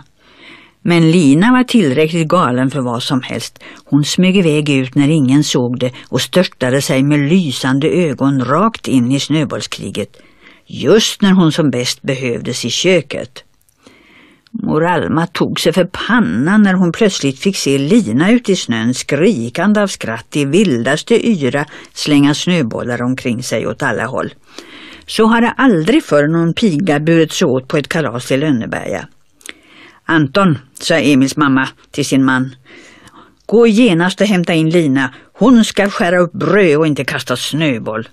Men Lina var tillräckligt galen för vad som helst. Hon smög iväg ut när ingen såg det och störtade sig med lysande ögon rakt in i snöbollskriget. Just när hon som bäst behövdes i köket. Mor Alma tog sig för pannan när hon plötsligt fick se Lina ute i snön skrikande av skratt i vildaste yra slänga snöbollar omkring sig åt alla håll. Så hade aldrig förr någon piga burit sig åt på ett kalas i Lönneberga. Anton, sa Emils mamma till sin man, gå genast och hämta in Lina. Hon ska skära upp bröd och inte kasta snöboll.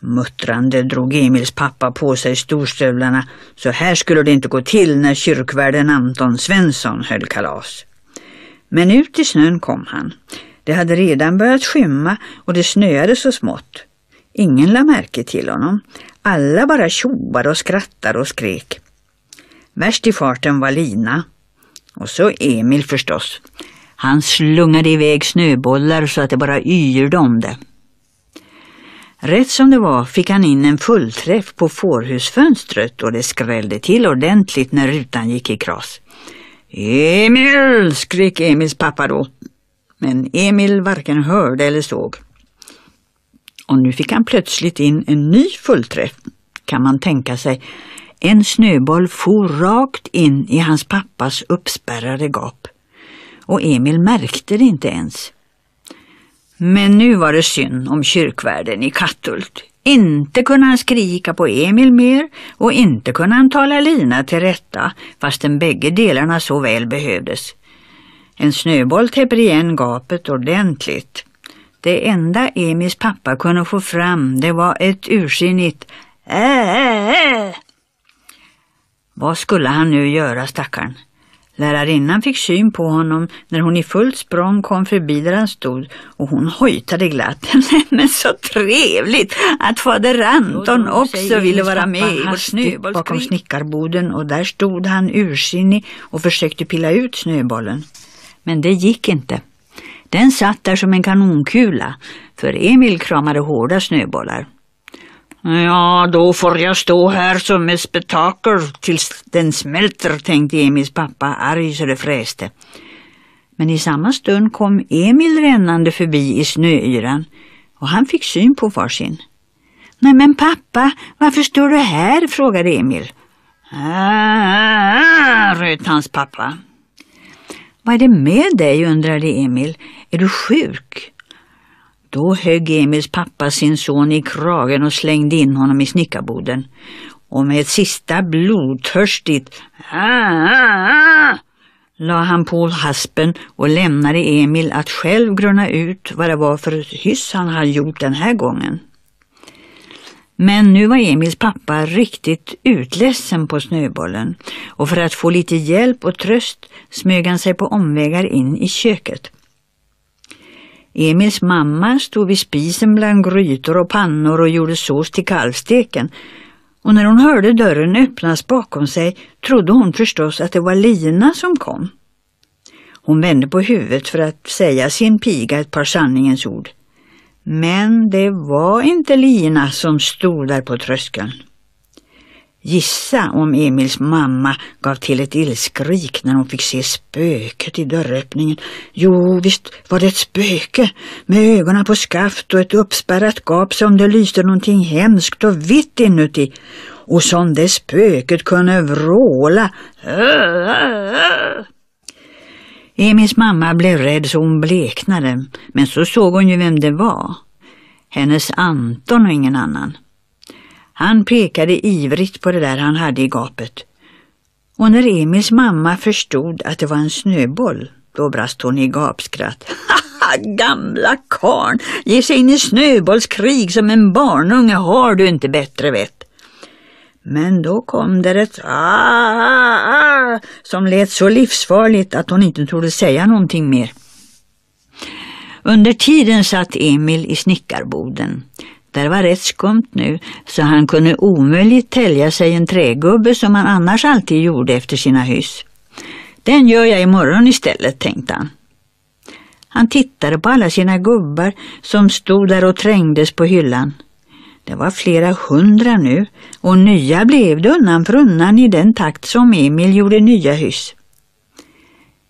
Muttrande drog Emils pappa på sig storstövlarna. Så här skulle det inte gå till när kyrkvärden Anton Svensson höll kalas. Men ut i snön kom han. Det hade redan börjat skymma och det snöade så smått. Ingen la märke till honom. Alla bara tjoade och skrattade och skrek. Värst i farten var Lina. Och så Emil förstås. Han slungade iväg snöbollar så att det bara yrde om det. Rätt som det var fick han in en fullträff på fårhusfönstret och det skrällde till ordentligt när rutan gick i kras. Emil! skrek Emils pappa då. Men Emil varken hörde eller såg. Och nu fick han plötsligt in en ny fullträff, kan man tänka sig. En snöboll for rakt in i hans pappas uppspärrade gap. Och Emil märkte det inte ens. Men nu var det synd om kyrkvärden i Katthult. Inte kunde han skrika på Emil mer och inte kunde han tala Lina till rätta fastän bägge delarna så väl behövdes. En snöboll täpper igen gapet ordentligt. Det enda Emils pappa kunde få fram det var ett ursinnigt äh, vad skulle han nu göra stackaren? Lärarinnan fick syn på honom när hon i fullt språng kom förbi där han stod och hon hojtade glatt. Men så trevligt att fader Anton också ville vara med i vårt snöbollskrig. bakom snickarboden och där stod han ursinnig och försökte pilla ut snöbollen. Men det gick inte. Den satt där som en kanonkula, för Emil kramade hårda snöbollar. Ja, då får jag stå här som ett spektakel tills den smälter, tänkte Emils pappa arg så det fräste. Men i samma stund kom Emil rännande förbi i snöyran och han fick syn på varsin. Nej men pappa, varför står du här? frågade Emil. Ah, röt hans pappa. Vad är det med dig? undrade Emil. Är du sjuk? Då högg Emils pappa sin son i kragen och slängde in honom i snickarboden. Och med ett sista blodtörstigt ah, ah, ah, la han på haspen och lämnade Emil att själv grunna ut vad det var för hyss han hade gjort den här gången. Men nu var Emils pappa riktigt utledsen på snöbollen och för att få lite hjälp och tröst smög han sig på omvägar in i köket. Emils mamma stod vid spisen bland grytor och pannor och gjorde sås till kalvsteken och när hon hörde dörren öppnas bakom sig trodde hon förstås att det var Lina som kom. Hon vände på huvudet för att säga sin piga ett par sanningens ord. Men det var inte Lina som stod där på tröskeln. Gissa om Emils mamma gav till ett ilskrik när hon fick se spöket i dörröppningen. Jo, visst var det ett spöke med ögonen på skaft och ett uppspärrat gap som det lyste någonting hemskt och vitt inuti. Och som det spöket kunde vråla. Emils mamma blev rädd så hon bleknade, men så såg hon ju vem det var. Hennes Anton och ingen annan. Han pekade ivrigt på det där han hade i gapet. Och när Emils mamma förstod att det var en snöboll, då brast hon i gapskratt. Haha, gamla karn, ge sig in i snöbollskrig som en barnunge har du inte bättre vett. Men då kom det ett ah, ah, ah, som lät så livsfarligt att hon inte trodde säga någonting mer. Under tiden satt Emil i snickarboden. Där var rätt skumt nu, så han kunde omöjligt tälja sig en trägubbe som han annars alltid gjorde efter sina hyss. Den gör jag imorgon istället, tänkte han. Han tittade på alla sina gubbar som stod där och trängdes på hyllan. Det var flera hundra nu och nya blev det undan för undan i den takt som Emil gjorde nya hyss.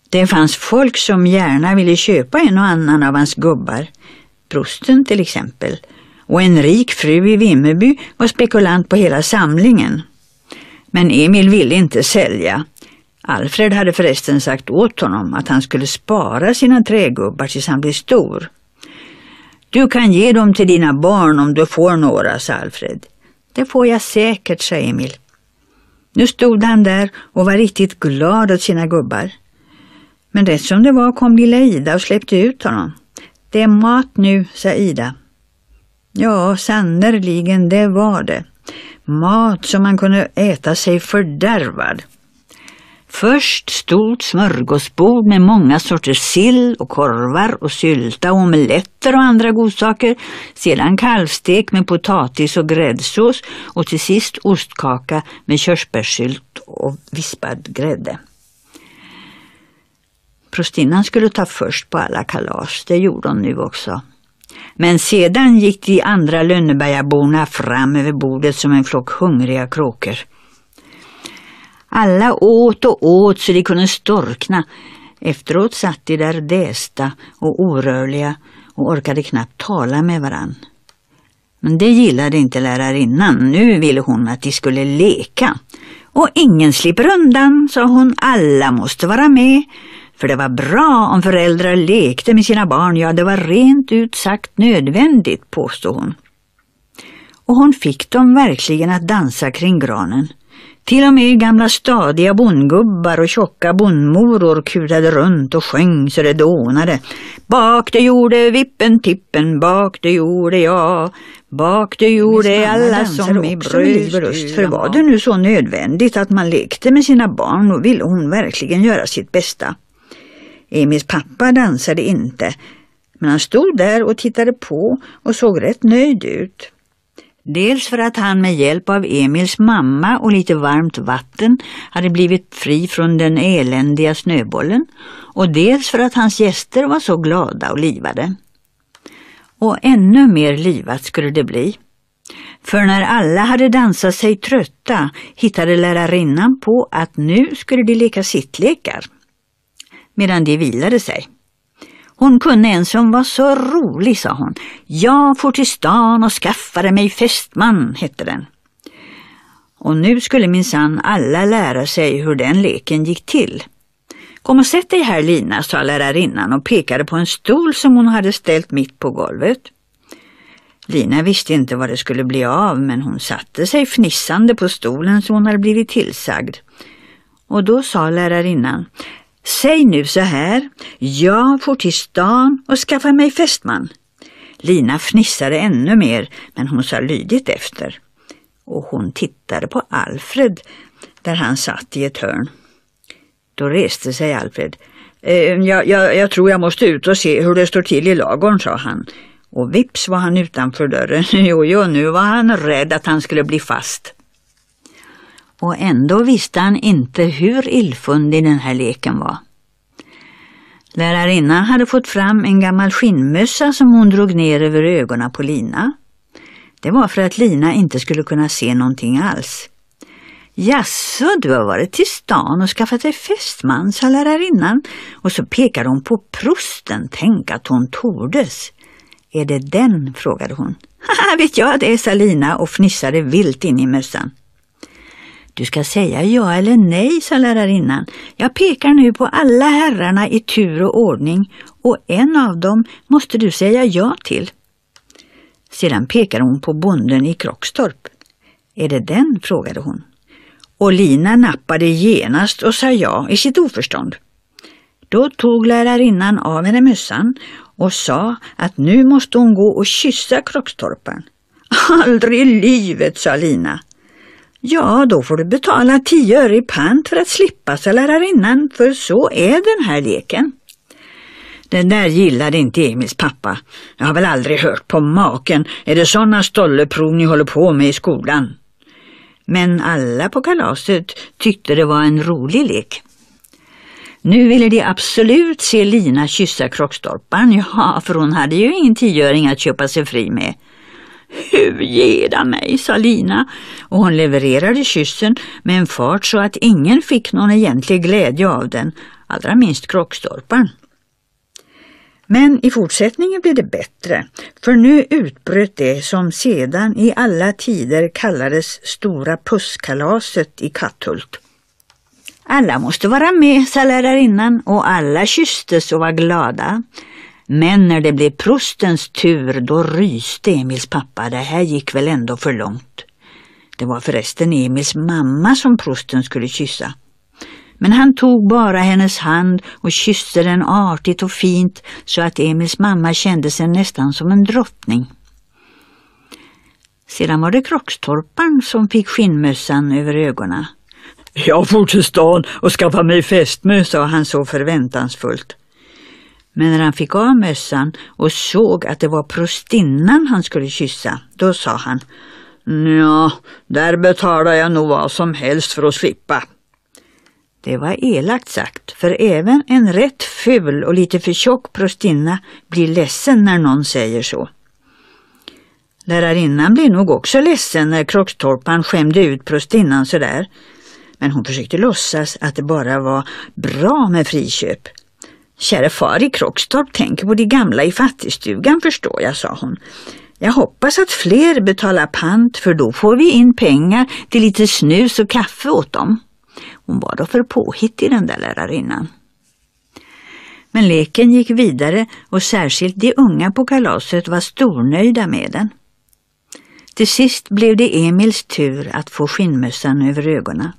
Det fanns folk som gärna ville köpa en och annan av hans gubbar. Prosten till exempel. Och en rik fru i Vimmerby var spekulant på hela samlingen. Men Emil ville inte sälja. Alfred hade förresten sagt åt honom att han skulle spara sina trägubbar tills han blev stor. Du kan ge dem till dina barn om du får några, sa Alfred. Det får jag säkert, sa Emil. Nu stod han där och var riktigt glad åt sina gubbar. Men rätt som det var kom lilla Ida och släppte ut honom. Det är mat nu, sa Ida. Ja, sannerligen det var det. Mat som man kunde äta sig fördärvad. Först stort smörgåsbord med många sorters sill och korvar och sylta och omeletter och andra godsaker. Sedan kalvstek med potatis och gräddsås och till sist ostkaka med körsbärssylt och vispad grädde. Prostinnan skulle ta först på alla kalas, det gjorde hon nu också. Men sedan gick de andra Lönnebergaborna fram över bordet som en flock hungriga kråkor. Alla åt och åt så de kunde storkna. Efteråt satt de där dästa och orörliga och orkade knappt tala med varann. Men det gillade inte lärarinnan. Nu ville hon att de skulle leka. Och ingen slipper undan, sa hon. Alla måste vara med. För det var bra om föräldrar lekte med sina barn. Ja, det var rent ut sagt nödvändigt, påstod hon. Och hon fick dem verkligen att dansa kring granen. Till och med gamla stadiga bondgubbar och tjocka bondmoror kutade runt och sjöng så det dånade. Bak det gjorde vippen tippen, bak det gjorde jag, bak det gjorde alla som i bröst. För var det nu så nödvändigt att man lekte med sina barn och ville hon verkligen göra sitt bästa. Emils pappa dansade inte, men han stod där och tittade på och såg rätt nöjd ut. Dels för att han med hjälp av Emils mamma och lite varmt vatten hade blivit fri från den eländiga snöbollen och dels för att hans gäster var så glada och livade. Och ännu mer livat skulle det bli. För när alla hade dansat sig trötta hittade lärarinnan på att nu skulle de leka sittlekar medan de vilade sig. Hon kunde en som var så rolig, sa hon. Jag for till stan och skaffade mig fästman, hette den. Och nu skulle minsann alla lära sig hur den leken gick till. Kom och sätt dig här Lina, sa lärarinnan och pekade på en stol som hon hade ställt mitt på golvet. Lina visste inte vad det skulle bli av men hon satte sig fnissande på stolen som hon hade blivit tillsagd. Och då sa lärarinnan, Säg nu så här, jag får till stan och skaffar mig fästman. Lina fnissade ännu mer, men hon sa lydigt efter. Och hon tittade på Alfred, där han satt i ett hörn. Då reste sig Alfred. Eh, jag, jag, jag tror jag måste ut och se hur det står till i lagorn, sa han. Och vips var han utanför dörren. Jo, jo, nu var han rädd att han skulle bli fast. Och ändå visste han inte hur illfundig den här leken var. Lärarinnan hade fått fram en gammal skinnmössa som hon drog ner över ögonen på Lina. Det var för att Lina inte skulle kunna se någonting alls. Jaså, du har varit till stan och skaffat dig fästman, sa lärarinnan och så pekade hon på prosten. Tänk att hon tordes. Är det den? frågade hon. Haha, vet jag det, sa Lina och fnissade vilt in i mössan. Du ska säga ja eller nej, sa lärarinnan. Jag pekar nu på alla herrarna i tur och ordning och en av dem måste du säga ja till. Sedan pekade hon på bonden i Krockstorp. Är det den? frågade hon. Och Lina nappade genast och sa ja i sitt oförstånd. Då tog lärarinnan av henne mössan och sa att nu måste hon gå och kyssa Krockstorparen. Aldrig i livet, sa Lina. Ja, då får du betala tio öre i pant för att slippa, sa lärarinnan, för så är den här leken. Den där gillade inte Emils pappa. Jag har väl aldrig hört på maken. Är det sådana stolleprov ni håller på med i skolan? Men alla på kalaset tyckte det var en rolig lek. Nu ville de absolut se Lina kyssa krockstolpan, ja, för hon hade ju ingen tioöring att köpa sig fri med. Huvgeda mig, sa Lina och hon levererade kyssen med en fart så att ingen fick någon egentlig glädje av den. allra minst krockstolparen. Men i fortsättningen blev det bättre, för nu utbröt det som sedan i alla tider kallades Stora pusskalaset i Katthult. Alla måste vara med, sa lärarinnan, och alla kysstes och var glada. Men när det blev prostens tur, då ryste Emils pappa. Det här gick väl ändå för långt. Det var förresten Emils mamma som prosten skulle kyssa. Men han tog bara hennes hand och kysste den artigt och fint så att Emils mamma kände sig nästan som en drottning. Sedan var det krockstorparen som fick skinnmössan över ögonen. Jag for till stan och skaffade mig fästmö, sa han så förväntansfullt. Men när han fick av mössan och såg att det var prostinnan han skulle kyssa, då sa han Ja, där betalar jag nog vad som helst för att slippa. Det var elakt sagt, för även en rätt ful och lite för tjock prostinna blir ledsen när någon säger så. Lärarinnan blev nog också ledsen när Krockstorpan skämde ut prostinnan sådär. Men hon försökte låtsas att det bara var bra med friköp. Kära far i Krokstorp tänker på de gamla i fattigstugan förstår jag, sa hon. Jag hoppas att fler betalar pant för då får vi in pengar till lite snus och kaffe åt dem. Hon var då för påhittig den där lärarinnan. Men leken gick vidare och särskilt de unga på kalaset var stornöjda med den. Till sist blev det Emils tur att få skinnmössan över ögonen.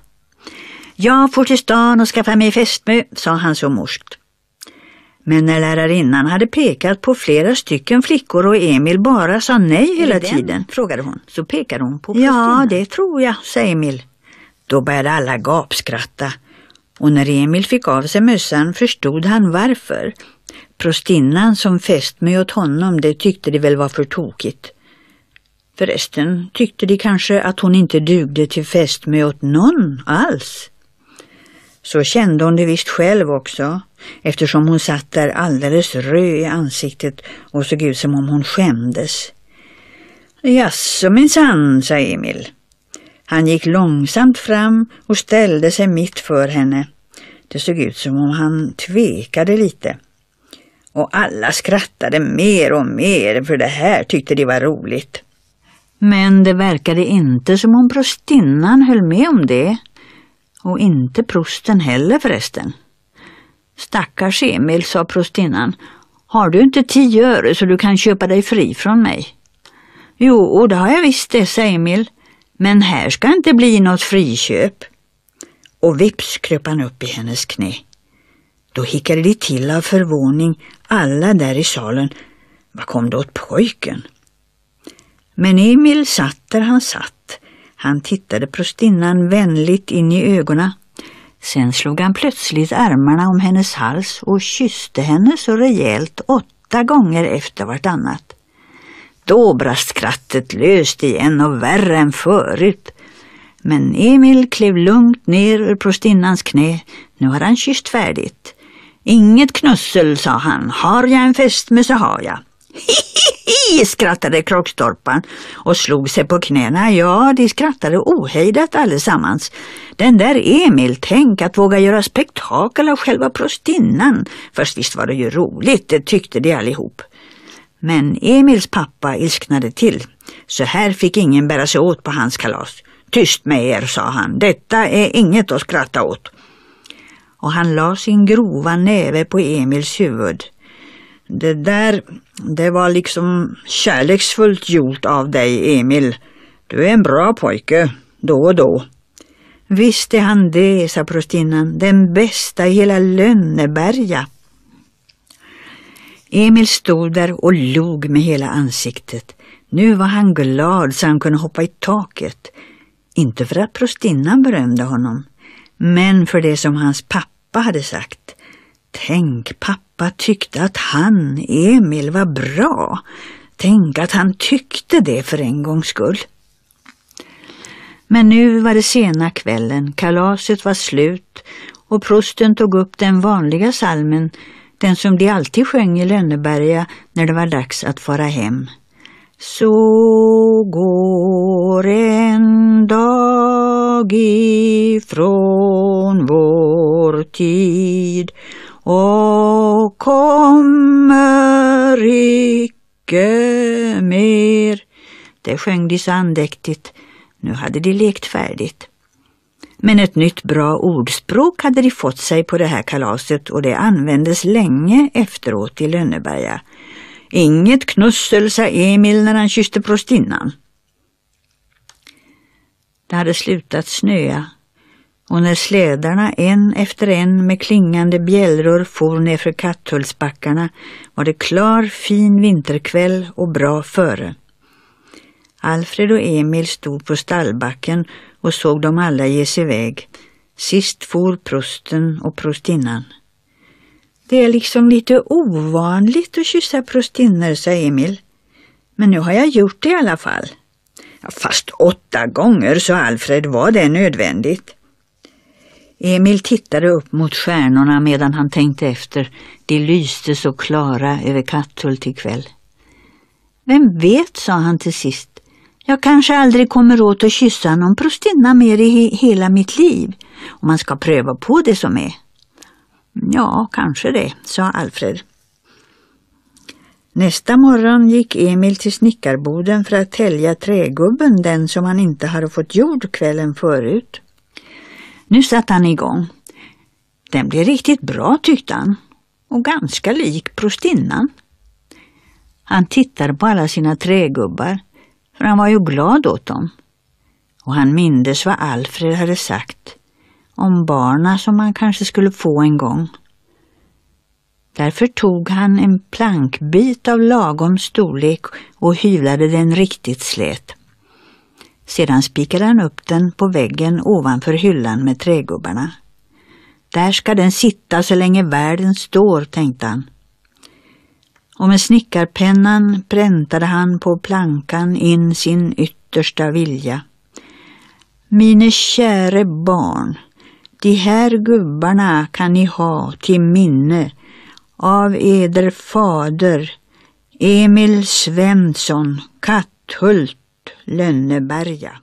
Jag får till stan och skaffa mig fästmö, sa han så morskt. Men när lärarinnan hade pekat på flera stycken flickor och Emil bara sa nej hela tiden, frågade hon, så pekade hon på Ja, det tror jag, sa Emil. Då började alla gapskratta och när Emil fick av sig mössan förstod han varför. Prostinnan som fästmö åt honom, det tyckte de väl var för tokigt. Förresten tyckte de kanske att hon inte dugde till fästmö åt någon alls. Så kände hon det visst själv också, eftersom hon satt där alldeles röd i ansiktet och såg ut som om hon skämdes. Jaså minsann, sa Emil. Han gick långsamt fram och ställde sig mitt för henne. Det såg ut som om han tvekade lite. Och alla skrattade mer och mer för det här tyckte de var roligt. Men det verkade inte som om prostinnan höll med om det. Och inte prosten heller förresten. Stackars Emil, sa prostinnan. Har du inte tio öre så du kan köpa dig fri från mig? Jo, det har jag visst det, sa Emil. Men här ska inte bli något friköp. Och vips kröp han upp i hennes knä. Då hickade de till av förvåning, alla där i salen. Vad kom det åt pojken? Men Emil satt där han satt. Han tittade prostinnan vänligt in i ögonen. Sen slog han plötsligt armarna om hennes hals och kysste henne så rejält åtta gånger efter vartannat. Då brast skrattet löst igen och värre än förut. Men Emil klev lugnt ner ur prostinnans knä. Nu har han kysst färdigt. Inget knussel, sa han. Har jag en fästmö så har jag. Hihihi, skrattade Krockstorpan och slog sig på knäna. Ja, de skrattade ohejdat allesammans. Den där Emil, tänk att våga göra spektakel av själva prostinnan. Fast visst var det ju roligt, det tyckte de allihop. Men Emils pappa ilsknade till. Så här fick ingen bära sig åt på hans kalas. Tyst med er, sa han. Detta är inget att skratta åt. Och han la sin grova näve på Emils huvud. Det där, det var liksom kärleksfullt gjort av dig, Emil. Du är en bra pojke, då och då. Visst är han det, sa prostinnan, den bästa i hela Lönneberga. Emil stod där och log med hela ansiktet. Nu var han glad så han kunde hoppa i taket. Inte för att prostinnan berömde honom, men för det som hans pappa hade sagt. Tänk, pappa tyckte att han, Emil, var bra. Tänk att han tyckte det för en gångs skull. Men nu var det sena kvällen, kalaset var slut och prosten tog upp den vanliga salmen den som de alltid sjöng i Lönneberga när det var dags att fara hem. Så går en dag ifrån vår tid och kommer icke mer. Det sjöng de så andäktigt. Nu hade de lekt färdigt. Men ett nytt bra ordspråk hade de fått sig på det här kalaset och det användes länge efteråt i Lönneberga. Inget knussel, sa Emil när han kysste prostinnan. Det hade slutat snöa och när slädarna en efter en med klingande bjällror for nerför Katthultsbackarna var det klar fin vinterkväll och bra före. Alfred och Emil stod på stallbacken och såg dem alla ge sig iväg. Sist for prosten och prostinnan. Det är liksom lite ovanligt att kyssa prostinnor, sa Emil. Men nu har jag gjort det i alla fall. Fast åtta gånger, sa Alfred, var det nödvändigt. Emil tittade upp mot stjärnorna medan han tänkte efter. De lyste så klara över Katthult ikväll. Vem vet, sa han till sist, jag kanske aldrig kommer åt att kyssa någon prostinna mer i he hela mitt liv, om man ska pröva på det som är. Ja, kanske det, sa Alfred. Nästa morgon gick Emil till snickarboden för att tälja trägubben, den som han inte hade fått gjord kvällen förut. Nu satte han igång. Den blev riktigt bra tyckte han och ganska lik prostinnan. Han tittade på alla sina trägubbar för han var ju glad åt dem. Och han mindes vad Alfred hade sagt om barna som han kanske skulle få en gång. Därför tog han en plankbit av lagom storlek och hyvlade den riktigt slät. Sedan spikade han upp den på väggen ovanför hyllan med trägubbarna. Där ska den sitta så länge världen står, tänkte han. Och med snickarpennan präntade han på plankan in sin yttersta vilja. Mine käre barn, de här gubbarna kan ni ha till minne av eder fader Emil Svensson, Katthult, Lönneberga.